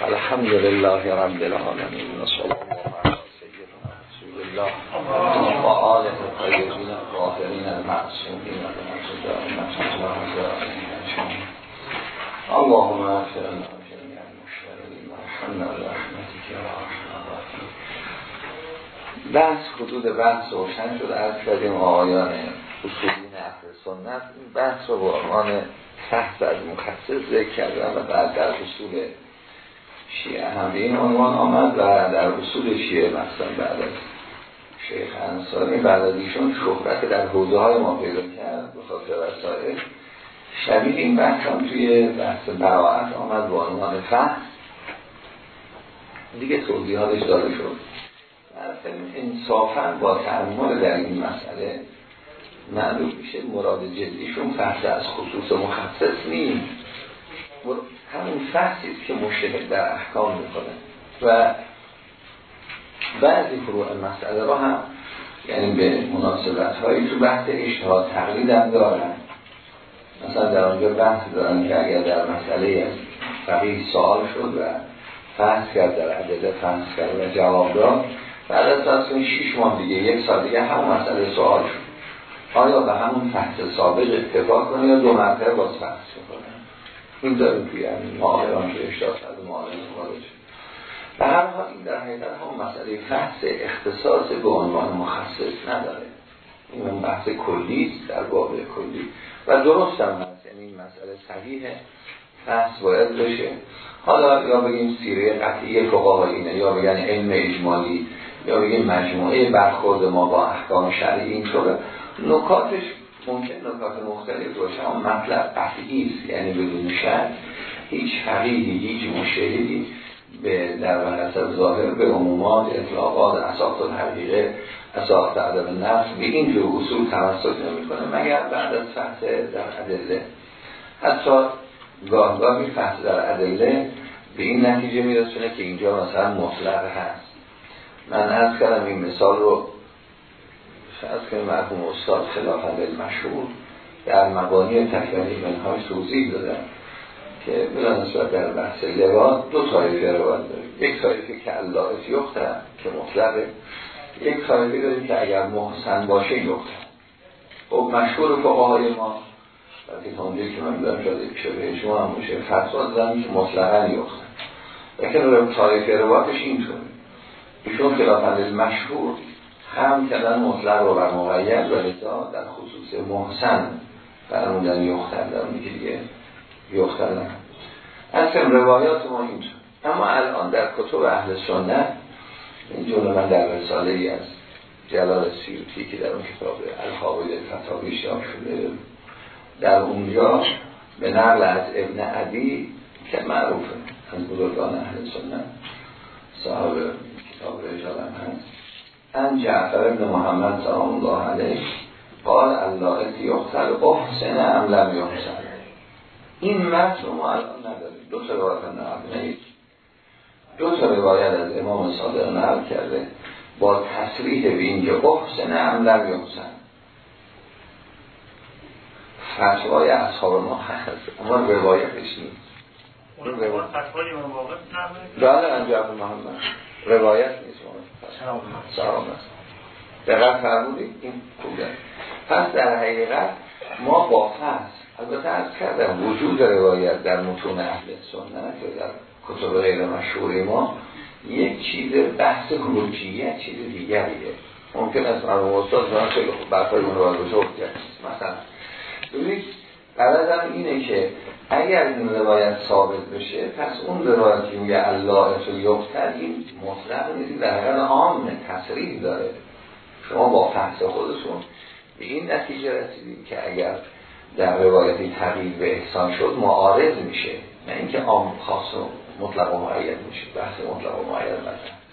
الحمد لله رب العالمين و صلی الله علی سیدنا رسول الله و آله الطیبین الطاهرین المعصومین اللهم اغفر لنا جميع المشتغلین و رحمتك یا ارحم بحث حدود بحث روشن شد از کردیم آیان اصولین اهل سنت این بحث رو به عنوان تحت از مخصص ذکر کردن و بعد در اصول شیعه هم به این عنوان آمد و در اصول شیعه مثلا بعد از شیخ انصاری بعد از ایشون شهرت در حوزه های ما پیدا کرد به خاطر وسائل. شبیه این بحث هم توی بحث براعت آمد با عنوان فحص دیگه توضیحاتش داده شد. انصافا با تعمل در این مسئله معلوم میشه مراد جدیشون فحص از خصوص مخصص نیست. همون فحصی که مشتهد در احکام می‌کنه. و بعضی فروع مسئله رو هم یعنی به مناسبت هایی تو بحث اشتها تقلید هم دارن. مثلا در آنجا بحث دارن که اگر در مسئله فقیه سوال شد و فحص کرد در عدده فحص کرد و جواب داد بعد از تصمیم شیش ماه دیگه یک سال دیگه هم مسئله سوال شد. آیا به همون فحص سابق اتفاق کنه یا دو مرتبه باز فحص کنه؟ این داریم توی همین معاملان که اشتاق از معامل خارج به هر حال این در حقیقت هم مسئله فحص اختصاص به عنوان مخصص نداره. این اون بحث کلی در باب کلی. و درست هم هست یعنی این مسئله صحیح فحص باید بشه. حالا یا بگیم سیره قطعی فقها اینه یا بگن علم اجمالی یا بگیم مجموعه برخورد ما با احکام شرعی این شده نکاتش ممکن نکات مختلف باشه اما مطلب قطعی است. یعنی بدون شک هیچ فقیدی هیچ مشهدی به در از ظاهر به عمومات اطلاقات اساس حقیقه اساس عدم نفس به این جو اصول توسط نمی‌کنه. مگر بعد از فحص در ادله؟ حتی گاه گاهی فحص در ادله به این نتیجه میرسونه که اینجا مثلا مطلق هست. من از کردم این مثال رو فرض کنیم مرحوم استاد خلافت مشهور در مبانی تکراری منهای توضیح دادن که بلا نسبت در بحث لباس دو طایفه رو داریم. یک طایفه که الله یختن که مطلقه. یک طایفه داریم که اگر محسن باشه یختن خب مشهور فقهای ما وقتی تا که من دارم شده شبه شما هم باشه فتوا دادن که مطلقا یختن لیکن طایفه رواتش اینطوره. ایشون خلافت مشهور هم کردن مطلق رو بر مقید و لذا در خصوص محسن فرمودن یختن در اونی که دیگه یختن اصلا روایات ما اینطور اما الان در کتب اهل سنت این جمله من در رساله ای از جلال سیوتی که در اون کتاب الحاویل فتاوی شده در اونجا به نقل از ابن عدی که معروفه. از بزرگان اهل سنت صاحب کتاب رجال هم هست. ان جعفر ابن محمد سلام الله علیه قال الله یختر احسن ام لم یحسن. این متن رو ما الان نداریم دو تا روایت نقل دو تا روایت از امام صادق نقل کرده با تصریح به این که احسن ام لم یحسن. فتوای اصحاب ما هست. اما روایتش نیست. اون روایت فتوای امام واقع بله انجام محمد. روایت نیست. سلام. است دقیق فرمودید؟ این خوبه. پس در حقیقت ما با فصل البته از کردم وجود روایت در متون اهل سنت که در کتب غیر مشهور ما یک چیز بحث حروجیت چیز دیگریه. ممکن است مرموم استاد خیلی خوب برخواه اون رو کرد. مثلا ببینید قرارم اینه که اگر این روایت ثابت بشه پس اون روایت که میگه الله تو یفتر این مطلق نیست در حقیقت عام تصریح داره. شما با فحص خودتون به این نتیجه رسیدید که اگر در روایتی تغییر به احسان شد معارض میشه. نه اینکه عام خاص و مطلق و معید میشه بحث مطلق و معید مثلا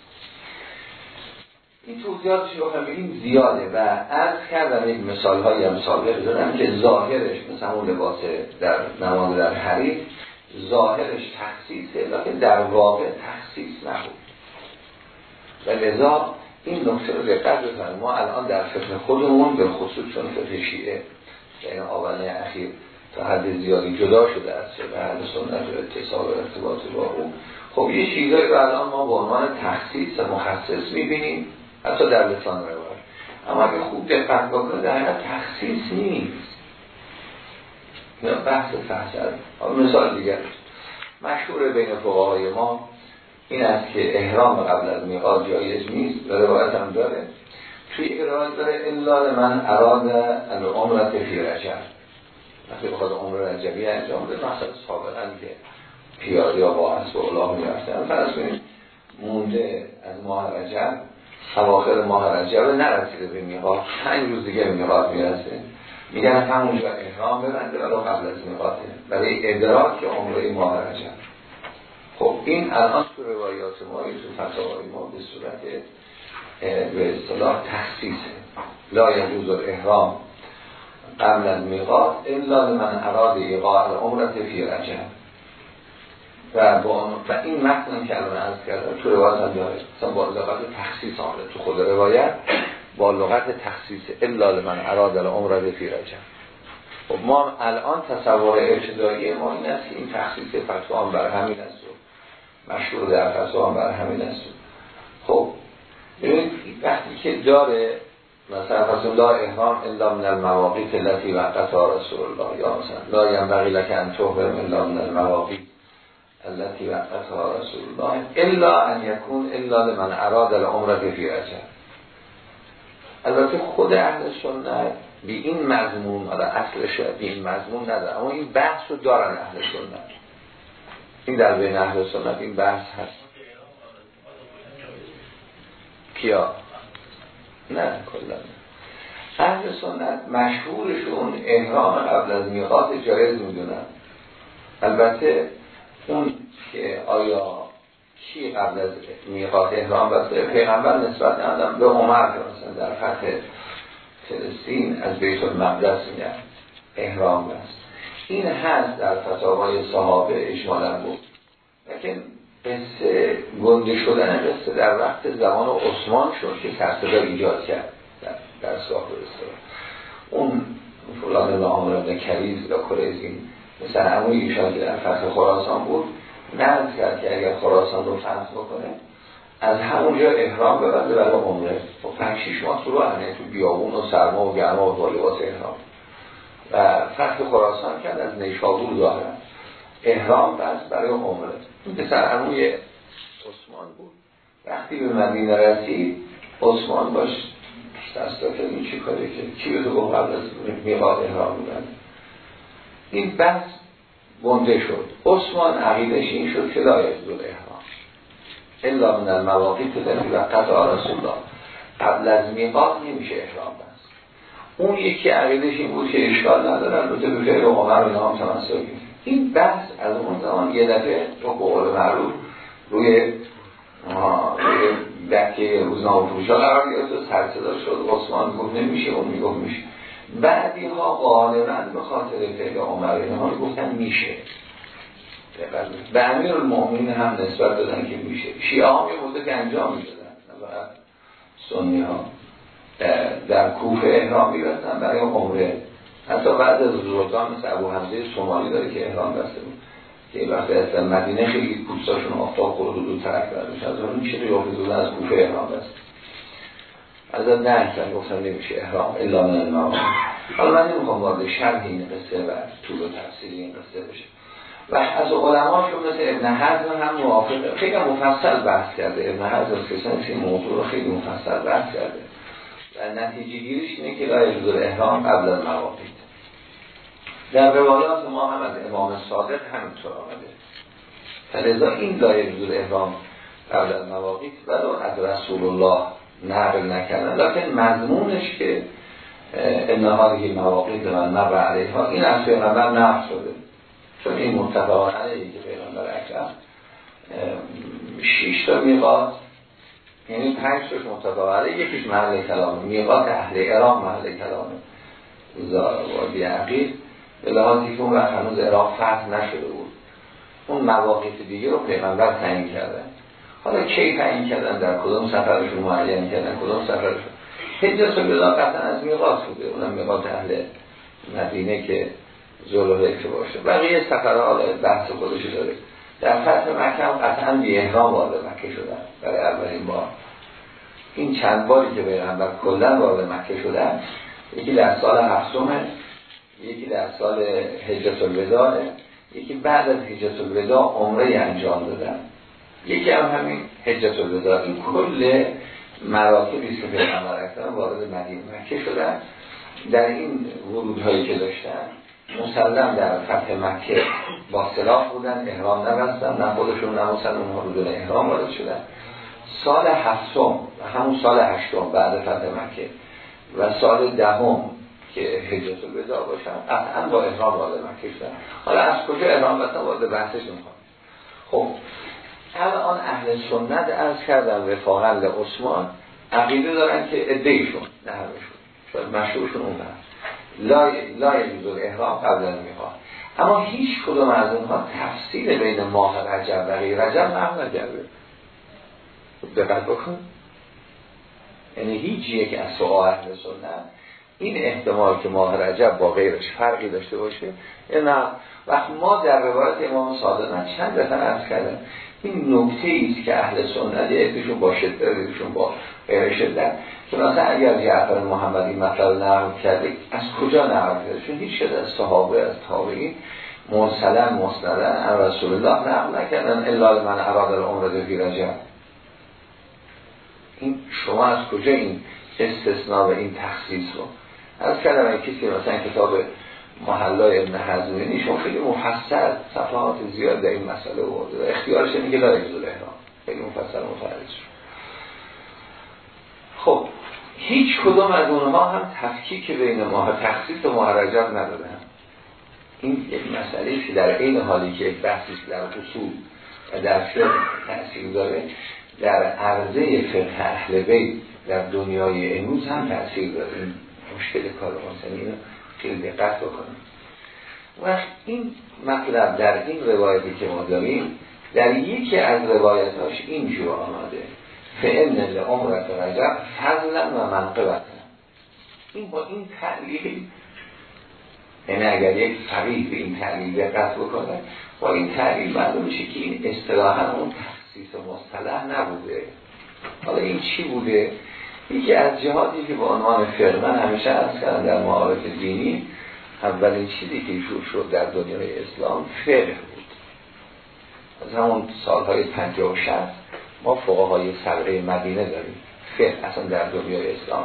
این توضیحاتش بخوام بگیم زیاده و از کردم این مثال های هم سابق دادم که ظاهرش مثل همون لباس در نماز در حریر ظاهرش تخصیصه لیکن در واقع تخصیص نبود. و لذا این نکته رو دقت بزنیم ما الان در فقه خودمون به خصوص چون فقه شیعه یعنی آبانه اخیر تا حد زیادی جدا شده است به اهل سنت و اتصال و ارتباط با او. خب یه چیزایی رو الان ما به عنوان تخصیص مخصص می‌بینیم. حتی در لسان روایت. اما اگه خوب دقت بکنه در حقیقت تخصیص نیست. بحث فحصل مثال دیگر. مشهور بین فقهای ما این است که احرام قبل از میقات جایز نیست و روایت هم داره. توی روایت داره الا من اراد العمرت فی رجب. وقتی بخواد عمر رجبی انجام بده مثلا سابقا که پیاده یا با اسب اولاه می‌رفتن فرض کنید مونده از ماه رجب اواخر ماه رجب. نرسیده به میقات. پنج روز دیگه میقات می‌رسه. میگن همونجا احرام ببنده ولی قبل از میقاته برای ادراک عمره ماه رجب. خب این الان تو روایات ما تو فتاوای ما به صورت به اصطلاح تخصیصه. لا یجوز احرام قبل از میقات الا من اراد ایقاع عمرت فی رجب. و با و این متن که الان عرض کردم تو روایت هم داره. مثلا با لغت تخصیص آمده. تو خود روایت با لغت تخصیص. الا من اراد العمرت فی رجب. خب ما الان تصور ابتدایی ما این است که این تخصیص فتوا هم بر همین است و مشهور در فتوا هم بر همین است. خب ببینید وقتی که داره مثلا پس لا احرام الا من المواقیت التي وقتها رسول الله یا مثلا لا ينبغي لك ان تحرم الا من المواقیت. التي وقتها رسول الله الا ان يكون الا لمن اراد العمره فی رجب. البته خود اهل سنت بی این مضمون حالا اصلش بی این مضمون نداره اما این بحث رو دارن اهل سنت. این در بین اهل سنت این بحث هست. کیا؟ نه کلا اهل سنت مشهورشون احرام قبل از میقات جایز می‌دونن. البته اون که آیا کی قبل از میقات احرام بسته پیغمبر نسبت ندارم؟ به عمر مثلا در فتح فلسطین از بیت المقدس میگن احرام بست. این هست در فتاوای صحابه اجمالا بود. لیکن قصه گنده شدن قصه در وقت زمان عثمان شد که سرصدا ایجاد کرد در, در ساخت اون فلان نامر ابن کریز یا کریزین مثل همون ایشان که در فتح خراسان بود نرد کرد که اگر خراسان رو فتح بکنه از همونجا احرام ببنده برای عمره. و خب پنج شیش ماه رو همه تو بیابون و سرما و گرما و با لباس احرام. و فتح خراسان کرد از نیشابور دارن احرام بس برای عمره. پسر عموی عثمان بود. وقتی به مدینه رسید عثمان باش دستا که این چی کاره که چی به تو قبل از میقات احرام بودن این بس بنده شد. عثمان عقیدش این شد که لایه دو احرام الا من المواقیت التي وقتها رسول الله. قبل از میقات نمیشه احرام بست. اون یکی عقیدش این بود که اشکال ندارن رو به فعل عمر و نام تمسک این بحث از اون زمان یه دفعه تو قول معروف روی روی دکه روزنامه فروشا قرار گرفت و سر صدا شد. عثمان گفت نمیشه اون می‌گفت میشه. بعدی ها غالبا به خاطر فعل عمر اینها گفتن میشه. به امیر المؤمنین هم نسبت دادن که میشه. شیعه هم یه مدت انجام می‌دادن. سنی ها در کوفه احرام میرستن برای عمره. حتی بعد از بزرگان مثل ابو حمزه سومالی داره که احرام بسته بود. که وقتی از مدینه خیلی پوستاشون آفتاب خورد و دو ترک بردش از اون میشه یا بزرگان از کوفه احرام بسته. از نه احسن گفتن نمیشه احرام الا من المعام حالا من نمی‌خوام وارد شرح این قصه و طول و تفصیل این قصه بشه و از علماشون مثل ابن حزم هم موافقه خیلی مفصل بحث کرده. ابن حزم از کسانی که موضوع رو خیلی مفصل بحث کرده. و نتیجه گیریش اینه که لای جزر احرام قبل از مواقید در روایات ما هم از امام صادق همینطور آمده. فلذا این لای جزر احرام قبل از مواقید ولو از رسول الله نقل نکردن. لیکن مضمونش که انهایی مواقید من نبع علیها این از پیغمبر نقل شده. چون این متفاقن علیه که پیغمبر اکرم شیش تا میقات یعنی پنج تاش متفاوت یکیش محل کلامه. میقات اهل ایران محل کلامه. وادی عقیل. به لحاظی که اون وقت هنوز عراق فتح نشده بود. اون مواقف دیگه رو پیغمبر تعیین کردن حالا کی تعیین کردن؟ در کدوم سفرشون معین کردن؟ کدوم سفرشون هجرت الودا قطعا از میقات بوده. اونم میقات اهل مدینه که زلوله که باشه. بقیه سفرها بحث خودش داره. در فتح مکه هم قطعا بی احرام وارد مکه شدن برای اولین بار. این چند باری که پیغمبر کلا وارد مکه شدن یکی در سال هفتمه یکی در سال حجت الوداع یکی بعد از حجت الوداع عمره انجام دادن. یکی هم همین حجت الوداع این کل مراتبی که پیغمبر اکرم وارد مدینه مکه شدن. در این ورودهایی که داشتن مسلم در فتح مکه با سلاح بودن احرام نبستن نه خودشون نه مسلم اونها بدون احرام وارد شدن. سال هفتم همون سال هشتم بعد فتح مکه و سال دهم که حجت الوداع باشن قطعا با احرام وارد مکه شدن. حالا از کجا احرام بستن؟ وارد بحثش نمی‌خوام. خب الان اهل سنت از کردن رفاقا عثمان عقیده دارن که ادهیشون نه همشون شاید مشهورشون اون هست. لا لا احرام قبل می‌خواد اما هیچ کدوم از اونها تفصیل بین ماه رجب و غیر رجب نقل نکرده. دقت بکن. یعنی هیچ یک از سوال اهل سنت این احتمال که ماه رجب با غیرش فرقی داشته باشه نه؟ وقت ما در روایت امام صادق چند دفعه عرض کردم. این نکته است که اهل سنت یکیشون با شدت با غیر شدت. که مثلا اگر جعفر محمدی مطلب نقل کرده از کجا نقل کرده؟ چون هیچ شده از صحابه از تابعین مرسلا مستدن ان رسول الله نقل نکردن الا من اراد العمر فی رجب این شما از کجا این استثناء و این تخصیص رو؟ از کردم کسی مثلا کتاب محلای ابن حزمینی شما خیلی مفصل صفحات زیاد در این مسئله ورده. و اختیارش میگه لا یجوز احرام خیلی مفصل متعرض خب هیچ کدوم از اونها هم تفکیک بین ماه تخصیص و رجب ندادن. این یک مسئله که در این حالی که یک بحثی در اصول و در فقه تأثیر داره در عرضه فقه اهل در دنیای امروز هم تأثیر داره. مشکل کار حسینی خیلی دقت بکنیم. و این مطلب در این روایتی که ما داریم در یکی از روایتاش اینجور آمده. فعن لعمرت رجب فضلا و منقبت این با این تعلیل یعنی اگر یک فقیه به این تعلیل دقت بکنه با این تعلیل معلوم میشه که این اصطلاحا اون تخصیص مصطلح نبوده. حالا این چی بوده؟ یکی از جهاتی که به عنوان فرمن همیشه از کردن در معارف دینی اولین چیزی که شروع شد در دنیای اسلام فقه بود. از همون سالهای پنجاه و شست ما فقهای سبقه مدینه داریم. فقه اصلا در دنیای اسلام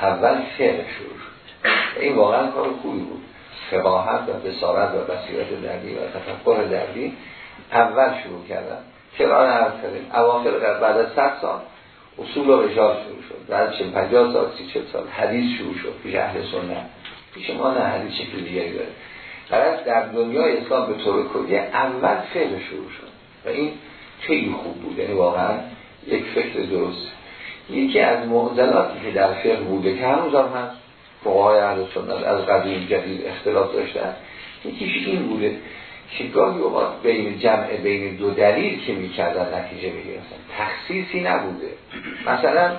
اول فقه شروع شد. این واقعا کار خوبی بود. فقاهت و بسارت و بصیرت دردی و تفکر دردی اول شروع کردن. کران عرض کردیم. اواخر در بعد از 100 سال اصول و رجال شروع شد. بعد چه 50 سال 30 سال حدیث شروع شد پیش اهل سنت. پیش ما نه حدیث شکل دیگری داره. برای در دنیای اسلام به طور کلی اول فعل شروع شد. و این خیلی خوب بود. یعنی واقعا یک فکر درست. یکی از معضلاتی که در فقه بوده که هنوز هم هست فقهای اهل سنت از قدیم جدید اختلاف داشتن یکیش این بوده که گاهی اوقات بین جمع بین دو دلیل که می‌کردن نتیجه می‌گرفتن؟ تخصیصی نبوده. مثلا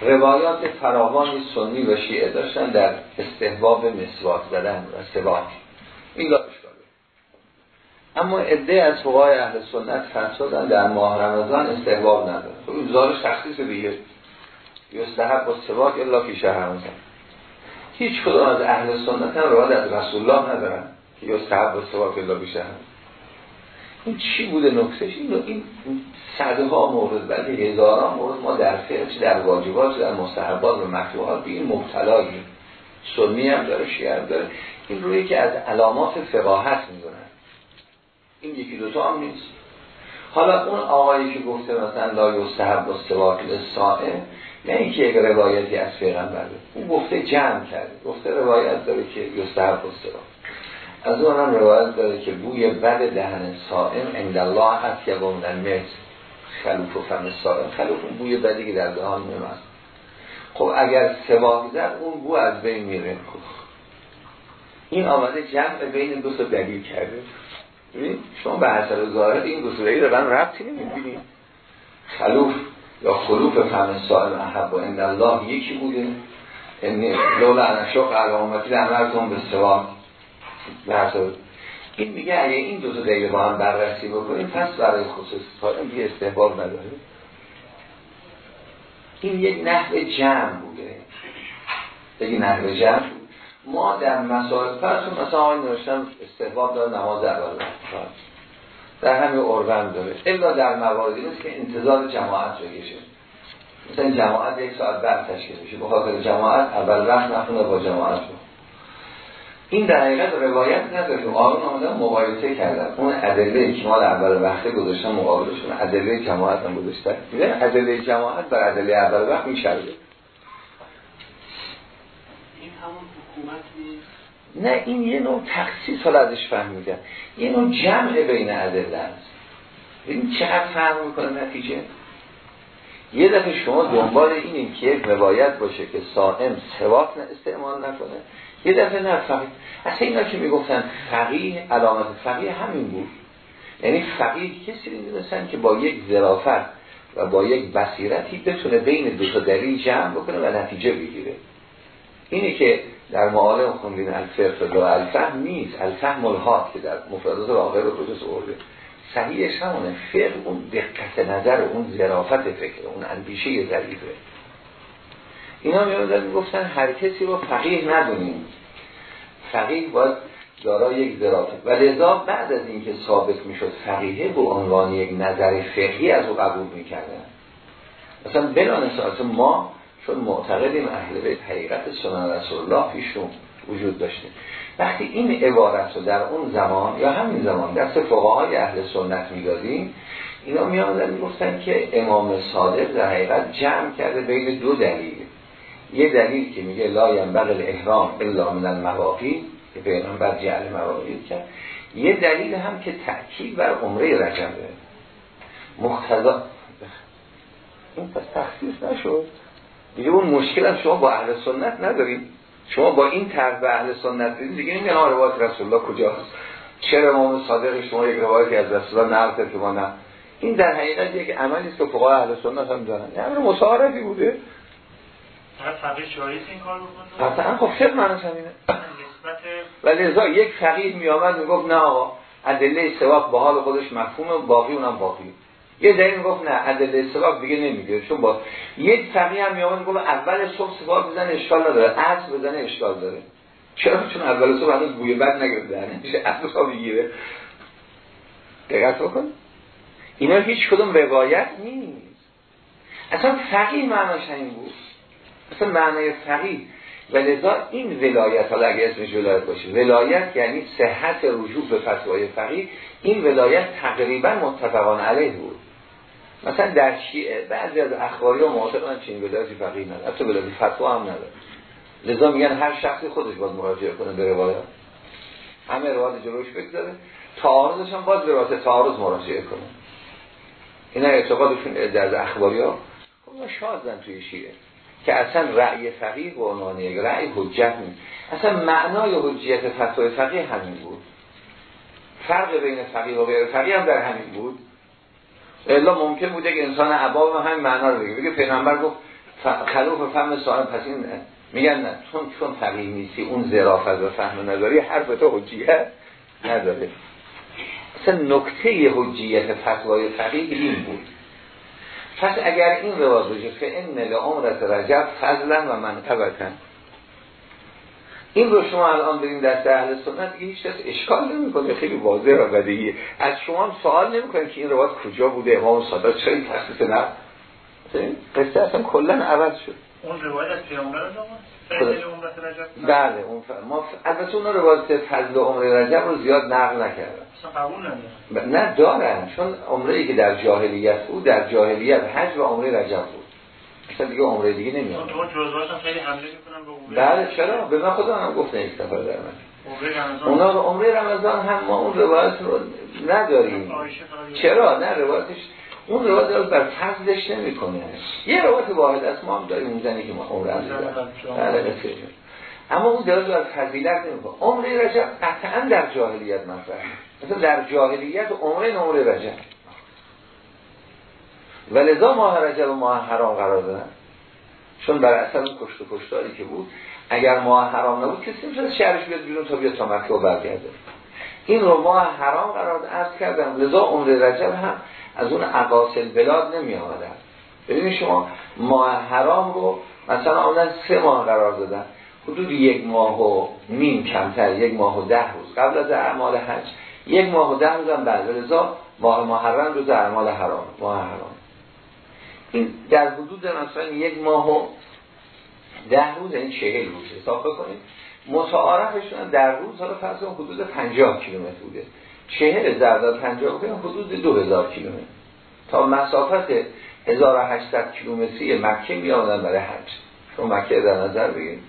روایات فراوان سنی و شیعه داشتن در استحباب مسواک زدن و سواک این لا اما عده از فقهای اهل سنت فرسودن در ماه رمضان استحباب نداره خب این زارش تخصیص دیگه. یستحب با سواک الا فی شهر هیچ کدوم از اهل سنت هم روایت از رسول الله ندارن. یستحب با سواک الا فی شهر این چی بوده نکسش این این صدها مورد ولی هزاران مورد ما در فقه در واجبات در مستحبات و مکروهات به این مبتلاییم سنی هم داره شیعه داره. این روی که از علامات فقاهت می‌دونن. این یکی دوتا هم نیست. حالا اون آقایی که گفته مثلا لا یستحب و سواک سائم نه اینکه یک روایتی از پیغمبره. اون گفته جمع کرده. گفته روایت داره که یستحب و سواک از اون هم روایت داره که بوی بد دهن سائم عند الله یا در خلوف و فم سائم. خلوف اون بوی بدی که در دهان نمست خب اگر سواک زد اون بو از بین میره. این آمده جمع بین دو تا دلیل کرده. شما به حسب ظاهر این دو سوره رو من ربطی نمی‌بینید خلوف یا خلوف فهم سائل احب و الله یکی بوده. لولا انا شق علامتی امرتون به سواک این میگه اگه این دو تا دلیل با هم بررسی بکنیم پس برای خصوص قائم یه استحباب نداره. این یک نحو جمع بوده. یک نحو جمع. ما در مسائل فرسون مثلا آقای نوشتم استحباب داره نماز اول در همین اروند داره. الا در مواردی نیست که انتظار جماعت رو کشه مثلا جماعت یک ساعت بعد تشکیل میشه. بخاطر جماعت اول وقت نخونه با جماعت رو این در حقیقت روایت نداره که آقایون آمدن مقایسه کردن اون ادله اکمال اول وقت گذاشتن مقابلشون ادله جماعت هم گذاشتن. میگن ادله جماعت بر ادله اول وقت میشرده این همون حکومت نه این یه نوع تخصیص حالا ازش فهمیدن. یه نوع جمع بین ادله است. این چقدر فرق می‌کنه نتیجه؟ یه دفعه شما دنبال اینیم که یک روایت باشه که صائم سواک استعمال نکنه. یه دفعه نه فقیه اصلا اینا که می‌گفتن فقیه علامت فقیه همین بود. یعنی فقیه کسی می‌دونستن که با یک ظرافت و با یک بصیرتی بتونه بین دو تا دلیل جمع بکنه و نتیجه بگیره. اینی که در معالم خوندین الفرق و الفهم نیست. الفهم الهات که در مفردات واقع رو کجاست ارده صحیحش همونه. فقه اون دقت نظر اون ظرافت فکر اون اندیشه ظریفه. اینا میادن می‌گفتن هر کسی رو فقیه ندونیم. فقیه باید دارا یک ظرافت و لذا بعد از اینکه ثابت می‌شد فقیه به عنوان یک نظر فقهی از او قبول می‌کردن. مثلا بلان اصلا ما چون معتقدیم اهل بیت حقیقت سنن رسول الله پیشون وجود داشته. وقتی این عبارت رو در اون زمان یا همین زمان دست فقهای اهل سنت می‌دادیم اینا میامدن می‌گفتن که امام صادق در حقیقت جمع کرده بین دو دلیل. یه دلیل که میگه لا ینبغی الاحرام الا من المواقی که پیغمبر جعل مواقی کرد. یه دلیل هم که تأکید بر عمره رجبه. مختزا این پس تخصیص نشد. دیگه اون مشکل هم شما با اهل سنت نداریم شما با این طرح به اهل سنت دیدید دیگه این روایت رسول الله کجاست؟ چرا امام صادق شما یک روایتی از رسول الله نقل که ما نه؟ این در حقیقت یک عملی است که فقهای اهل سنت هم دارن. امر مصارفی بوده. فقیه جایز این کار بکنه مثلا خب فقه معنیش همینه و لذا یک فقیه می آمد می‌گفت نه آقا ادله سواق به حال خودش مفهوم باقی اونم باقی. یه دلیل گفت نه ادله سواق دیگه نمیگه چون با یک فقیه هم می آمد می‌گفت اول صبح سواق بزنه اشکال نداره. عصر بزنه اشکال داره. چرا چون اول صبح هنوز بوی بد نگرفته میشه صبح بگیره دقت بکن. اینا هیچ کدوم روایت نیست. اصلا فقیه معناش همین بود. اصلا معنی فقیه و لذا این ولایت حالا اگه اسمش ولایت باشه ولایت یعنی صحت رجوع به فتوای فقیه. این ولایت تقریبا متفقان علیه بود. مثلا در شیعه بعضی از اخباری ها معتقدن چین ولایتی فقیه نداره. حتی ولایت فتوا هم نداره. لذا میگن هر شخصی خودش باید مراجعه کنه به روایت. همه روایت جلوش بگذاره. تعارضش هم باید به روایت تعارض مراجعه کنه. اینا اعتقادشون از اخباری ها. خب شازن توی شیعه. که اصلا رأی فقیه به عنوان یک رأی حجت نیست. اصلا معنای حجیت فتوای فقیه همین بود. فرق بین فقیه و غیر فقیه هم در همین بود. الا ممکن بوده که انسان عباب هم معنا رو بگه. بگه پیغمبر گفت خلوف فهم سوال پس این میگن نه. چون چون فقیه نیستی اون ظرافت و فهم نداری حرف تو حجیت نداره. اصلا نکته حجیت فتوای فقیه این بود. پس اگر این رواز بشه که این لعمرت رجب فضلا و منقبتن این رو شما الان برین دست اهل سنت هیچ کس اشکال نمی‌کنه خیلی واضح و بدیهیه. از شما هم سوال نمی‌کنه که این روایت کجا بوده؟ امام صادق چرا این تخصیص نه قصه اصلا کلا عوض شد. اون روایت از پیامبر بله اون ف... ما البته اون روایت فضل عمر رجب رو زیاد نقل نکردن. نه دارن. چون عمره ای که در جاهلیت بود در جاهلیت حج و عمره رجب بود. اصلا دیگه عمره دیگه نمیاد خیلی حمله می‌کنن به عمره. بله چرا؟ به من خدا هم گفتن یک سفر در من. اونا رو عمره رمضان هم ما اون روایت رو نداریم. چرا؟ نه روایتش اون روایت رو بر فضلش نمی‌کنه. یه روایت واحد از ما هم داریم اون زنی که ما عمره اما اون داره بر فضیلت نمی‌کنه. عمره رجب قطعا در جاهلیت مطرحه مثلا در جاهلیت عمره عمره رجب. ولذا ماه رجب و ماه حرام قرار دادن. چون بر اصل کشت و کشتاری که بود اگر ماه حرام نبود کسی می‌تونه شهرش بیاد بیرون تا بیاد تا مکه و برگرده. این رو ماه حرام قرار عرض کردم لذا عمر رجب هم از اون اقاصل بلاد نمی آمدن. ببینید شما ماه حرام رو مثلا آمدن سه ماه قرار دادن. حدود یک ماه و نیم کمتر یک ماه و ده روز. قبل از اعمال حج یک ماه و ده روز هم بعد. رضا ماه محرم روز اعمال حرام ماه حرام. این در حدود مثلا یک ماه و ده روز این یعنی چهل روز. حساب کنید متعارفشون در روز حالا فرض حدود 50 کیلومتر بوده. چهل ضرب 50 بکنیم حدود 2000 کیلومتر. تا مسافت 1800 کیلومتری مکه می برای حج. چون مکه در نظر بگیریم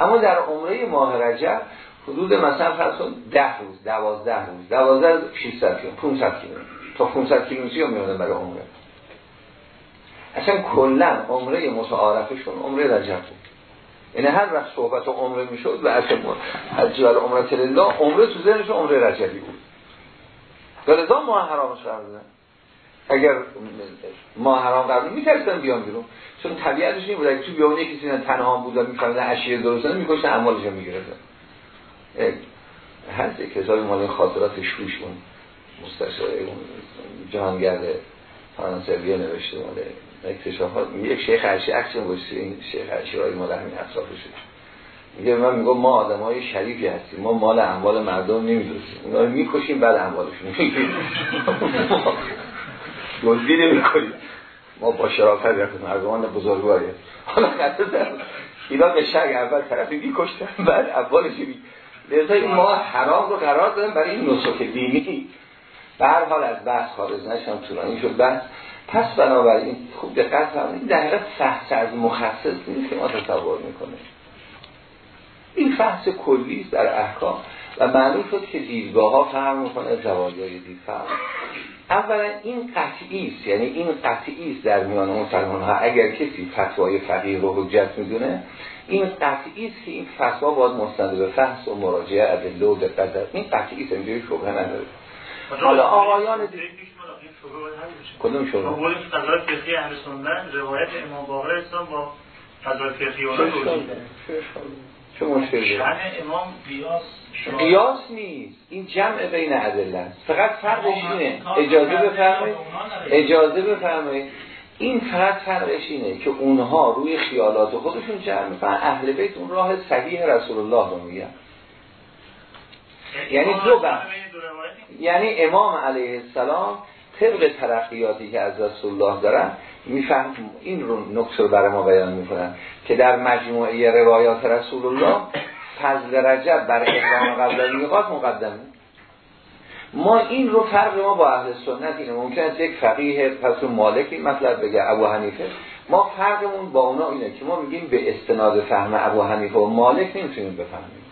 اما در عمره ماه رجب حدود مثلا فرض کن 10 روز 12 روز 12 600 کیلومتر 500 کیلومتر. تا 500 کیلومتری می برای عمره. اصلا کلا عمره متعارفشون عمره رجب بود. یعنی هر وقت صحبت عمره می‌شد و اصلا حج و عمره لله عمره تو ذهنشون عمره رجبی بود. لذا ماه حرامش قرار اگر ماه حرام قرار میترسن بیان بیرون. چون طبیعتش این بود اگه تو بیان کسی تنها بود و میفهمیدن اشیاء درستن میکشتن اموالش رو می‌گرفتن یک کتاب مال خاطرات شوشون مستشار جهانگرد فرانسوی نوشته مال اکتشافات یک شیخ عرشی عکس گوشتی این شیخ عرشی رای ما در همین اطرافش میگه من میگم ما آدم های شریفی هستیم ما مال اموال مردم نمیدوستیم اونا رو می‌کشیم بعد اموالشون میگیم دزدی نمی‌کنیم. ما با شرافت رفتیم مردمان بزرگواری حالا اینا به شک اول طرفی میکشتن بعد اموالش لذا ما حرام رو قرار دادن برای این نسخ دینی به هر حال از بحث خارج نشم طولانی شد بحث. پس بنابراین خوب دقت فرمایید در حقیقت فحص از مخصص نیست که ما تصور می‌کنه این فحص کلی است در احکام و معلوم شد که دیدگاه ها فهم می‌کنه زوایای دید فهم اولا این قطعی است یعنی این قطعی است در میان مسلمان ها اگر کسی فتوای فقیه رو حجت می‌دونه این قطعی است که این فتوا باید مستند به فحص و مراجعه ادله و دقت این قطعی است اینجوری شبهه نداره. حالا آقایان کدوم شما؟ قول فضای فقهی اهل سنت روایت امام باقر اسلام با فضای فقهی چه مشکلی؟ امام قیاس قیاس نیست. این جمع بین ادله است فقط فرقش اینه. اجازه بفرمایید. اجازه بفرمایید. این فقط فرقش اینه که اونها روی خیالات خودشون جمع می‌کنن. اهل بیت اون راه صحیح رسول الله رو میگن. یعنی دو بحث. یعنی امام علیه السلام طبق ترقیاتی که از رسول الله دارن میفهم این رو نکس رو برای ما بیان می‌کنن که در مجموعه روایات رسول الله فضل رجب بر احرام قبل میقات مقدمه. ما این رو فرق ما با اهل سنت اینه. ممکن است یک فقیه پس مالک این مطلب بگه ابو حنیفه. ما فرقمون با اونا اینه که ما میگیم به استناد فهم ابو حنیفه و مالک نمی‌تونیم بفهمیم.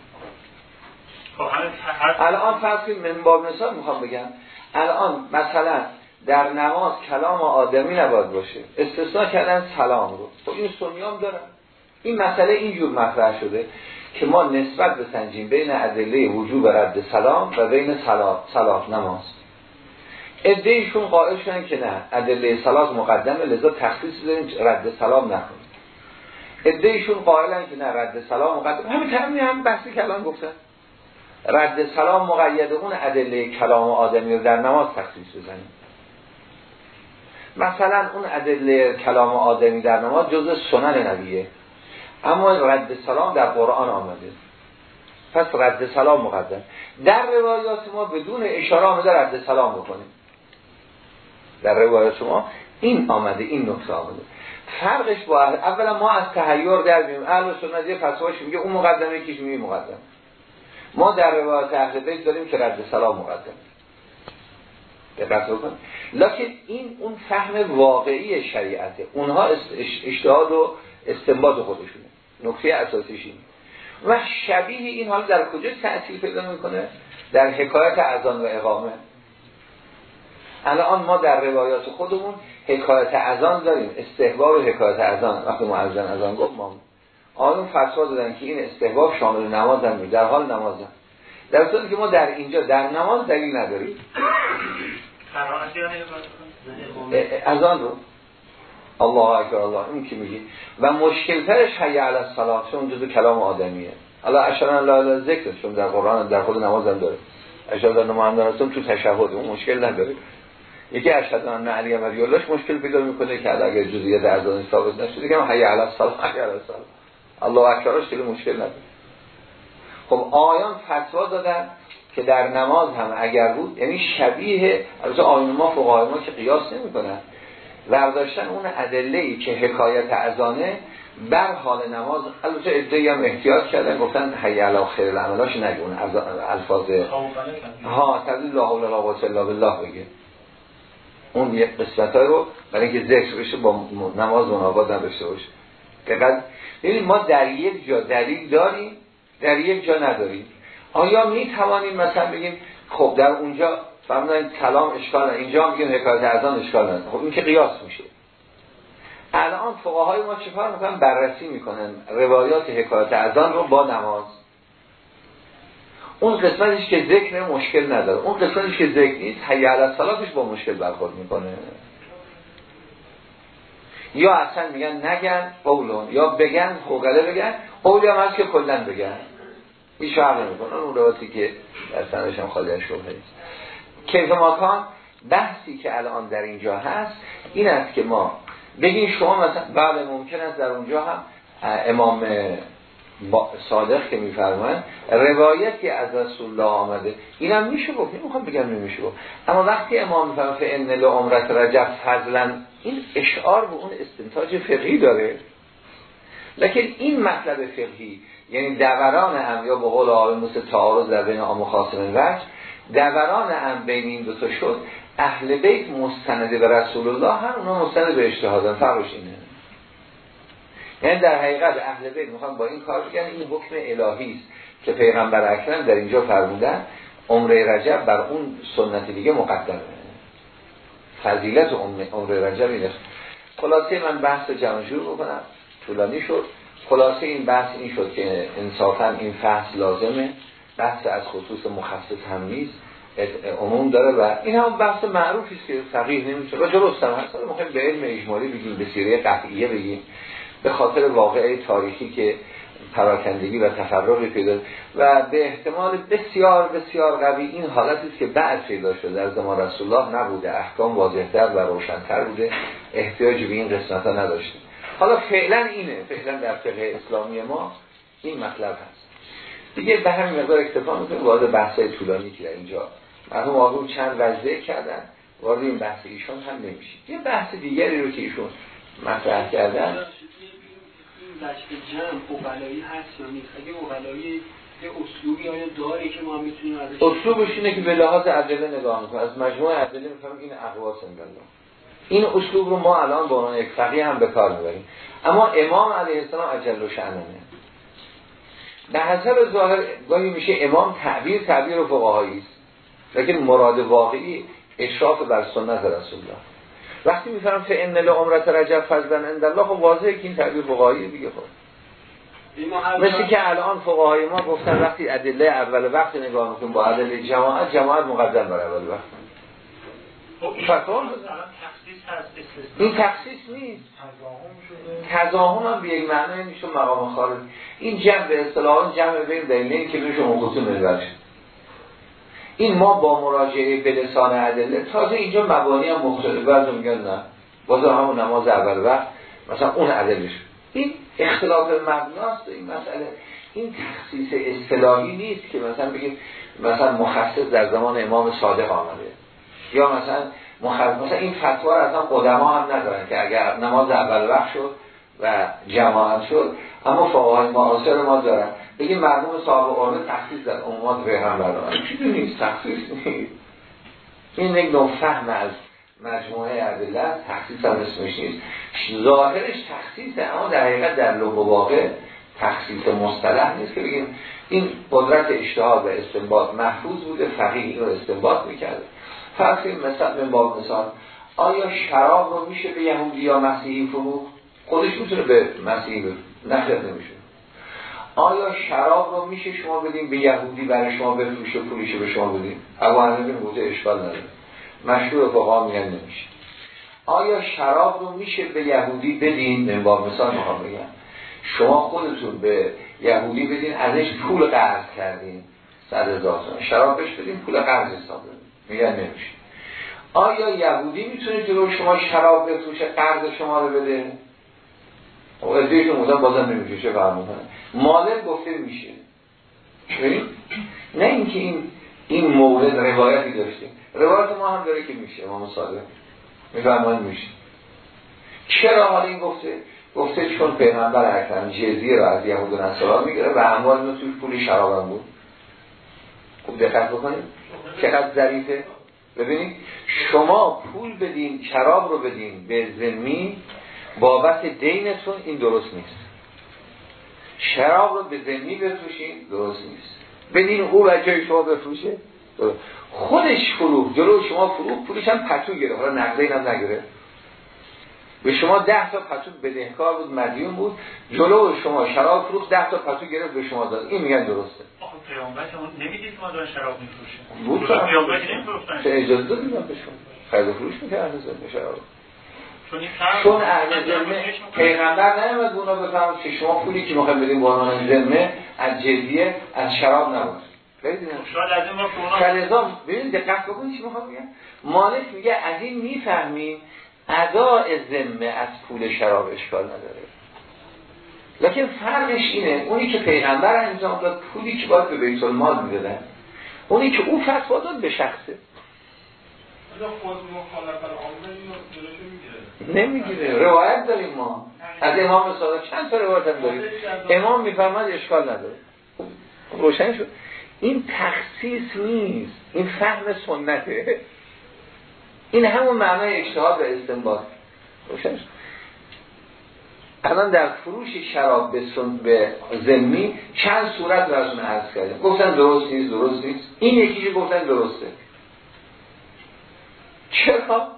خب، الان کنیم من باب مثال می‌خوام بگم. الان مثلا در نماز کلام آدمی نباید باشه. استثناء کردن سلام رو. خب این سنیام دارن. این مسئله اینجور مطرح شده که ما نسبت بسنجیم بین ادله وجوب رد سلام و بین صلات نماز. ادهیشون قائل شدن که نه ادله صلات مقدمه لذا تخصیص داریم رد سلام نکنیم ادهیشون قائلن که نه رد سلام مقدمه. همین ترمی هم بحثی کلام گفتن. رد سلام مقید اون ادله کلام آدمی رو در نماز تخصیص بزنیم. مثلا اون ادله کلام آدمی در نماز جزء سنن نبیه. اما رد سلام در قرآن آمده. پس رد سلام مقدم. در روایات ما بدون اشاره آمده رد سلام بکنیم. در روایات ما این آمده این نکته آمده. فرقش با اولا ما از تحیر در مییم اهل سنت یه فتواش میگه اون مقدمه کیش میگه مقدم. ما در روایات اهل بیت داریم که رد سلام مقدم. دقت بکن لکن این اون فهم واقعی شریعته. اونها اجتهاد و استنباط خودشونه. نکته اساسیش این و شبیه این حال در کجا تأثیر پیدا می‌کنه؟ در حکایت اذان و اقامه. الان ما در روایات خودمون حکایت اذان داریم. استحباب حکایت اذان. وقتی معزن اذان گفت ما آنون فتوا دادن که این استحباب شامل نماز هم در حال نماز هم. در صورتی که ما در اینجا در نماز دلیل نداریم. از آن رو. الله اکبر الله. این که میگی. و مشکل ترش حی علی الصلاه چون جزء کلام آدمیه. الله اشهد لا اله ذکر. چون در قرآن در خود نماز هم داره. اشهد ان محمد رسول تو تشهد. اون مشکل نداره. یکی اشهد ان علی و مشکل پیدا می‌کنه که اگر جزئیات اذان ثابت نشده که حی علی الصلاه حی علی الصلاه الله اکبرش خیلی مشکل نداره. خب آیان فتوا دادن. که در نماز هم اگر بود یعنی شبیه از آیان ما ما که قیاس نمی‌کنن. برداشتن اون ادله ای که حکایت ازانه بر حال نماز البته ادعی هم احتیاط کردن گفتن حی علی خیر العملاش نگون از الفاظ ها تبدیل لا حول ولا قوت الا بالله بگه. اون یک قسمت رو برای اینکه ذکر بشه با نماز مناقض نباشه باشه. دقیقاً ببین ما در یک جا دلیل داریم در یک جا نداریم. آیا می توانیم مثلا بگیم خب در اونجا فرمودن کلام اشکال نه اینجا میگیم حکایت ازان اشکال نه خب این که قیاس میشه. الان فقهای ما چیکار می‌کنن؟ بررسی می‌کنن روایات حکایت ازان رو با نماز. اون قسمتش که ذکر مشکل نداره. اون قسمتش که ذکر نیست حی علی با مشکل برخورد می‌کنه. یا اصلا میگن نگن قولون. یا بگن خوگله بگن قولی هم هست که کلن بگن. هیچ فرق نمی‌کنه. اون روایتی که در سندش هم خالی از شبهه است کیف ماکان بحثی که الان در اینجا هست این است که ما بگین شما مثلا بله ممکن است در اونجا هم امام صادق که میفرمایند روایتی از رسول الله آمده. اینم میشه گفت نمی‌خوام بگم نمیشه گفت. اما وقتی امام میفرمایند ان لعمرت رجب فضلا این اشعار به اون استنتاج فقهی داره. لکن این مطلب فقهی یعنی دوران هم یا به قول آقای موسی تعارض در بین آم و خاصم وجه دوران هم بین این دو تا شد اهل بیت مستنده به رسول الله هم اونا مستند به اجتهادن فرقش اینه. یعنی در حقیقت اهل بیت می‌خوان با این کار بگن این حکم الهی است که پیغمبر اکرم در اینجا فرمودن عمره رجب بر اون سنت دیگه مقدمه. فضیلت عمره رجب اینه. خلاصه من بحث جمع جور بکنم. طولانی شد. خلاصه این بحث این شد که انصافا این فحص لازمه. بحث از خصوص مخصص هم نیست. عموم داره و این هم بحث معروفی است که فقیه نمیشه. و درست هم هست. ممکن به علم اجمالی بگیم به سیره قطعیه بگیم. به خاطر واقعه تاریخی که پراکندگی و تفرقی پیدا و به احتمال بسیار بسیار قوی این حالتی است که بعد پیدا شده در زمان رسول الله نبوده. احکام واضحتر و روشنتر بوده. احتیاج به این قسمت ها نداشته حالا فعلا اینه فعلا در فقه اسلامی ما این مطلب هست. دیگه به همین مقدار اکتفا می‌کنیم وارد بحثای طولانی که در اینجا مرحوم آقا چند وزده کردن وارد این بحث ایشون هم نمیشید یه بحث دیگری رو که ایشون مطرح کردن. این بچه جمع اوغلایی هست یا نیست؟ اگه اوغلایی یه اصولی آیا داره که ما می‌تونیم ازش اصولش اینه که به لحاظ ادله نگاه می‌کنه. از مجموعه ادله می‌فهمیم این اقواس الله این اسلوب رو ما الان به عنوان یک فقیه هم به کار می‌بریم. اما امام علیه السلام عجل و شعنه به حسب ظاهر گاهی میشه امام تعبیر تعبیر فقهایی است. لیکن مراد واقعی اشراف بر سنت رسول الله وقتی میفرم که ان لعمرت رجب فضلا عند الله خب واضحه که این تعبیر فقهایی دیگه خب. مثل که الان فقهای ما گفتن وقتی ادله اول وقت نگاه می‌کنیم با ادله جماعت جماعت مقدم بر اول وقت. فتوا این تخصیص نیست. تضاهم هم به یک معنی میشه مقام خارج. این جمع به اصطلاح جمع بین دلیلین که میشه مخصوص نظر این ما با مراجعه به لسان ادله تازه اینجا مبانی هم مختلفه از میگن نه. بازم همون نماز اول وقت. مثلا اون عدلش این اختلاف مبناست این مسئله. این تخصیص اصطلاحی نیست که مثلا بگیم مثلا مخصص در زمان امام صادق آمده. یا مثلا مثلا این فتوا را اصلا قدما هم ندارن که اگر نماز اول وقت شد و جماعت شد اما فقهای معاصر ما دارن. بگیم مردم صاحب قرآن تخصیص در امومات پیغمبران چیزی نیست تخصیص نیست. این یک نوع فهم از مجموعه ادله تخصیص هم اسمش نیست. ظاهرش تخصیصه اما در حقیقت در لب واقع تخصیص مصطلح نیست که بگیم این قدرت اشتهاد و استنباط محفوظ بوده فقیه این رو استنباط می‌کرده. فرض مثلا من با مثال آیا شراب رو میشه به یهودی یا مسیحی فروخت؟ خودش می‌تونه به مسیحی نخیر نمیشه. آیا شراب رو میشه شما بدیم به یهودی برای شما بفروشه پولیشو به شما بدیم ابو حنیفه گفته اشکال نداره. مشهور فقها میگن نمیشه. آیا شراب رو میشه به یهودی بدین؟ با مثال می‌خوام بگم شما خودتون به یهودی بدین ازش پول قرض کردین. صد هزار شراب بهش بدین پول قرض حساب بدین. میگن نمیشه. آیا یهودی می‌تونه جلو شما شراب بفروشه قرض شما رو بده؟ و ازیشون بودن بازم نمیشه چه فرمودن مالک گفته میشه. نه اینکه این این مورد روایتی داشتیم روایت ما هم داره که میشه امام صادق میفرمان میشه. چرا حالا این گفته؟ گفته چون پیغمبر اکرم جزیه رو از یهود و نصارا می‌گیره و اموال توی پولی شراب بود. خوب دقت بکنید چقدر ظریفه؟ ببینید شما پول بدین شراب رو بدین به زمین بابت دینتون این درست نیست. شراب رو به زمینی بفروشین درست نیست. بدین او بچه شما بفروشه خودش فروخ جلو شما فروخ پولش هم پتو گره حالا این هم نگره به شما ده تا پتو بدهکار بود مدیون بود. جلو شما شراب فروخ ده تا پتو گرفت به شما داد. این میگن درسته. آخه پیامبر شما نمی‌دید ما دارن شراب میفروشیم. بود پیامبر نمیفروختن. اجازه دادیم به شما؟ خرید فروش می‌کردن شراب. چون اهل ذمه پیغمبر نمیاد اونا بفهمد که شما پولی که می‌خواید بدین به عنوان ذمه از جدیه از شراب نبود فلزا ببین دقت بکنید چی می‌خوام بگم. مالک میگه از این می‌فهمیم اداء ذمه از پول شراب اشکال نداره. لکن فرقش اینه اونی که پیغمبر انجام داد پولی که باید به بیت المال می‌دادن اونی که او فتوا داد به شخصه. نمی‌گیره. روایت داریم ما. از امام صادق چند تا روایت هم داریم. امام میفرماد اشکال نداره. روشن شد. این تخصیص نیست. این فهم سنته. این همون معنای اجتهاد و استنباط. الان در فروش شراب به. به زمین چند صورت براتون عرض کردیم گفتن درست نیست درست نیست. این یکیشو گفتن درسته. چرا؟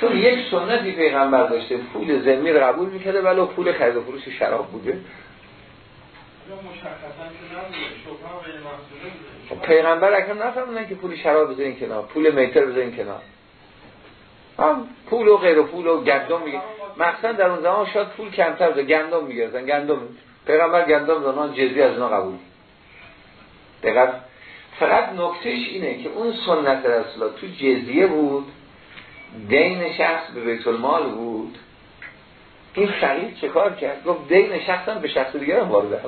چون یک سنتی پیغمبر داشته پول زمین رو قبول می‌کرده ولو پول خرید و فروش شراب بوده. پیغمبر اکرم نفهمونن که پول شراب بذارین کنار پول میتر بذارین کنار. هم پول و غیر پول و گندم میگه. مقصد در اون زمان شاید پول کمتر بذار گندم میگرزن گندم پیغمبر گندم دانان جزی از اونا قبول دقیق فقط نکتهش اینه که اون سنت رسول تو جزیه بود دین شخص به بیت المال بود. این فقیر چه کار کرد؟ گفت دین شخص هم به شخص دیگر هم وارد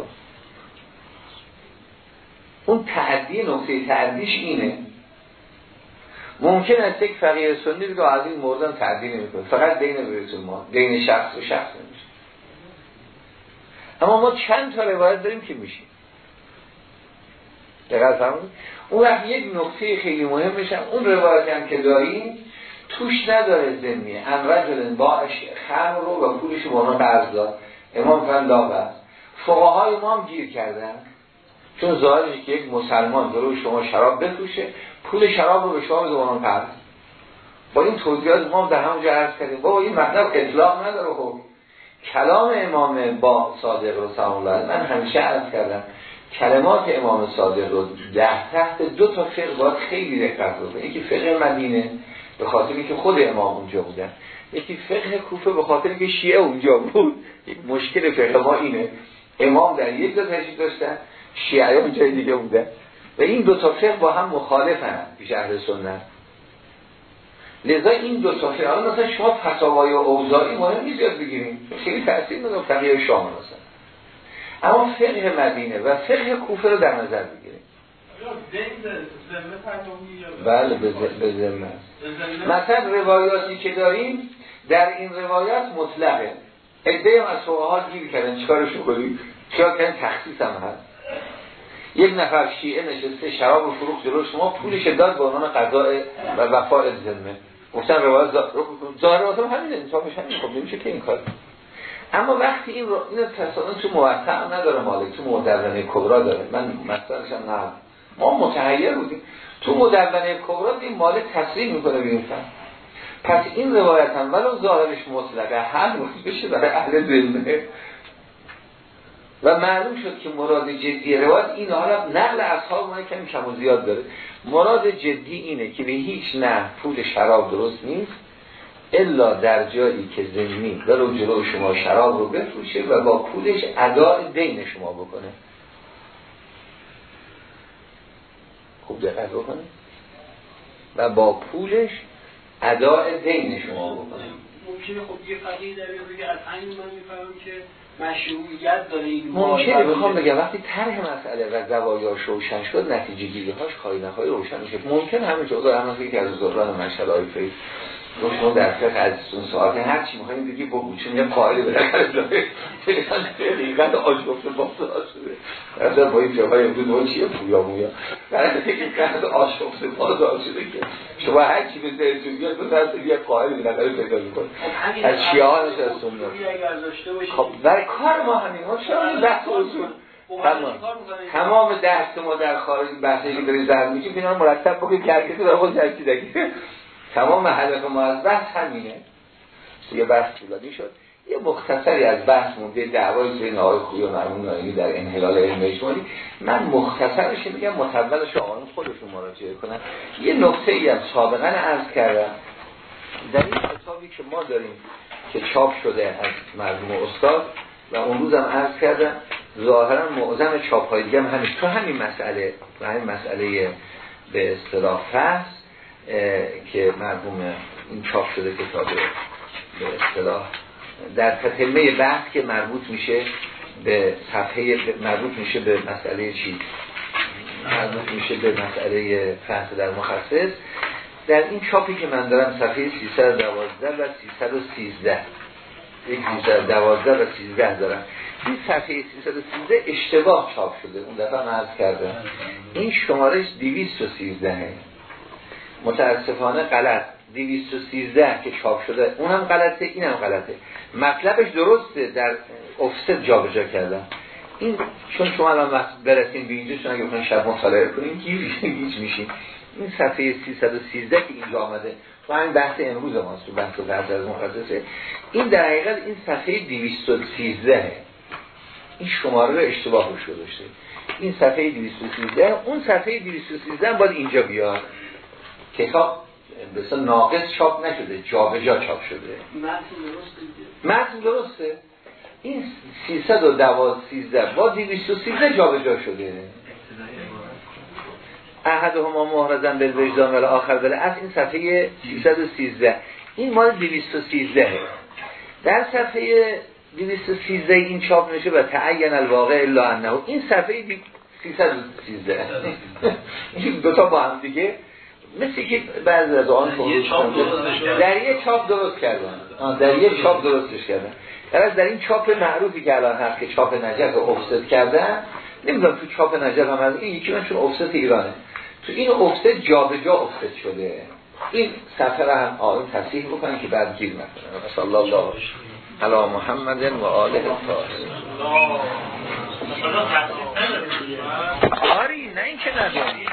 اون تعدی نکته تعدیش اینه ممکن است یک فقیر سنی رو از این موردن تعدی نمی‌کنه. فقط دین بیت المال دین شخص به شخص نمیشه. اما ما چند تا روایت داریم که میشیم. دقیق فرمود اون وقت یک نکته خیلی مهم میشن اون روایت هم که داریم توش نداره زمیه ان با خم رو و پولش به اونها قرض داد. امام فرن لاغ فقهای ما هم گیر کردن. چون ظاهرش که یک مسلمان داره شما شراب بفروشه. پول شراب رو به شما اونها قرض. با این توضیحات ما در همونجا عرض کردیم. بابا این مطلب اطلاق نداره خب. کلام امام با صادق رو الله من همیشه عرض کردم کلمات امام صادق رو در تحت دو تا فقه باید خیلی دقت بکنید یکی فقه مدینه به خاطر که خود امام اونجا بودن. یکی فقه کوفه به خاطر که شیعه اونجا بود. مشکل فقه ما اینه. امام در یک جا داشتن شیعه اونجای دیگه بودن. و این دو تا فقه با هم مخالفن پیش اهل سنت. لذا این دو تا فقه حالا مثلا شما فتاوای اوزاری مهم نیست یاد بگیریم خیلی تاثیر نداره فقیه شام مثلا. اما فقه مدینه و فقه کوفه رو در نظر بگیریم. بله به ذمه. مثلا روایاتی که داریم در این روایات مطلقه. ادهه از ها گیر کردن چیکارشو کنیم؟ چیکار کردن؟ تخصیص هم هست. یک نفر شیعه نشسته شراب و فروخت جلو شما پولش داد به عنوان قضاء و وفاء ذمه. گفتن روایت ظاهرات هم همینه انصافش همین خب نمیشه که این کار. اما وقتی این رو این تصادم تو موقع نداره مالک تو مدرنه کبرا داره. من مثلا نه ما متحیر بودیم. تو مدرنه کبرا این مالک تصریح می‌کنه به این پس این روایت هم ولو ظاهرش مطلقه هر وقت بشه برای اهل ذمه. و معلوم شد که مراد جدی روایت این حالا نقل اصحاب ما کمی کم و زیاد داره. مراد جدی اینه که به هیچ نه پول شراب درست نیست الا در جایی که زمینی رو جلو شما شراب رو بفروشه و با پولش اداء دین شما بکنه. خوب دقت بکنه و با پولش اداء دین شما بکنه. ممکنه خب یه فقیه در بگه از همین من می‌فهمم که مشروعیت داره این ممکنه بخوام بگم وقتی طرح مسئله و زوایاش روشن شد نتیجه گیری هاش خواهی نخواهی روشن میشه ممکن همه جزء همون که از زهران مشهد آیفه شما در فقه از اون ساعت هر چی می‌خوایم بگی بگو چون یه قائل بالاخره داره حقیقت آشفته با شده. در با این جاهای امروز ما چیه؟ پویا مویا. در حقیقت آشفته بازار شده که شما هر چی به ذهنتون بیاد تو در یه قائل بالاخره پیدا می‌کنه از چیه ها نشه از سنت خب برای کار ما همین. ها چرا بحث اصول تمام. تمام درس ما در خارج بحثی که داری زرد میگیم اینا مرتب بکنیم که هر کسی داره خود جلسی تمام هدف ما از بحث همینه. یه بحث طولانی شد. یه مختصری از بحث مونده دعوای بین آقای خوی و مرمون نایمی در انحلال علم اجمالی. من مختصرش میگم متولش آقایون خودشون مراجعه کنن. یه نکته ای هم سابقا عرض کردم. در این کتابی که ما داریم که چاپ شده از مرحوم استاد و اون روزم عرض کردم ظاهرا معظم چاپ های دیگه هم همین. تو همین مسئله همین مسئله به اصطلاح فحص که مرحوم این چاپ شده کتاب به اصطلاح در تتمه بحث که مربوط میشه به صفحه مربوط میشه به مسئله چی؟ مربوط میشه به مسئله فحص در مخصص. در این چاپی که من دارم صفحه 312 و 313 یک 312 و 13 دارم. این صفحه 313 اشتباه چاپ شده. اون دفعه من عرض کردم. این شمارش 213 متاسفانه غلط. 213 که چاپ شده اونم غلطه اینم غلطه. مطلبش درسته در افست جابجا کردن. این چون شما الان برسیم به اینجا چون اگه بخواین شب مطالعه کنیم گیج میشین. این صفحه 313 که اینجا آمده و همین بحث امروز ماست تو بحث بعد از مقدسه. این در حقیقت این صفحه 213 این شماره رو اشتباه روش گذاشته. این صفحه 213 اون صفحه 213 باید اینجا بیاد. کتاب بسیار ناقص چاپ نشده جا به جا چاپ شده متن درسته؟ این 312 با 213 جا به جا شده. احد هما محرزن به وجدان ولی آخر بله از این صفحه 313 این مال 213 در صفحه 213 این چاپ نشه و تعین الواقع الا انه. این صفحه 313 این دوتا با هم دیگه. مثل که بعضی از آن در یه چاپ درست کردن. در یه چاپ درستش کردن. در از در این چاپ معروفی که الان هست که چاپ نجف افسد کردن نمی‌دونم تو چاپ نجف هم هست. این یکی من چون افسد ایرانه. تو این افسد جا به جا افسد شده. این سفر هم آقای تصحیح بکنن که بعد گیر نکنه صلی الله علی محمد و آله الطاهرین آری نه این که نداری